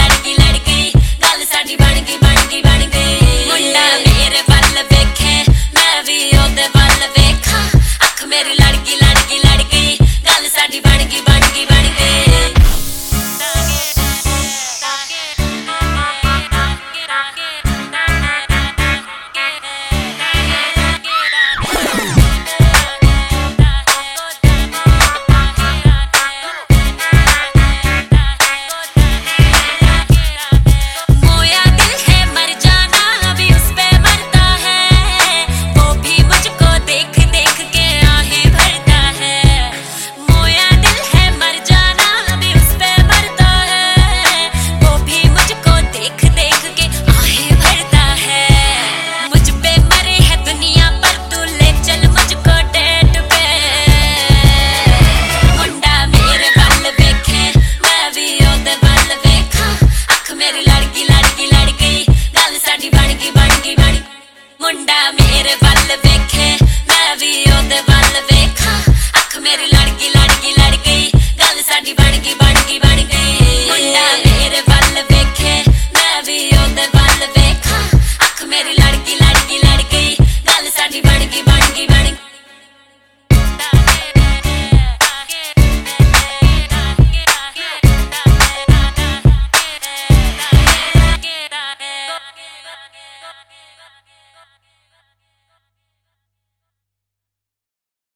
ਲੜਕੀ ਲੜਕੀ ਗੱਲ ਸਾਡੀ ਬਣ ਗਈ ਬਣ ਗਈ ਬਣ ਗਈ। ਮੁੰਡਾ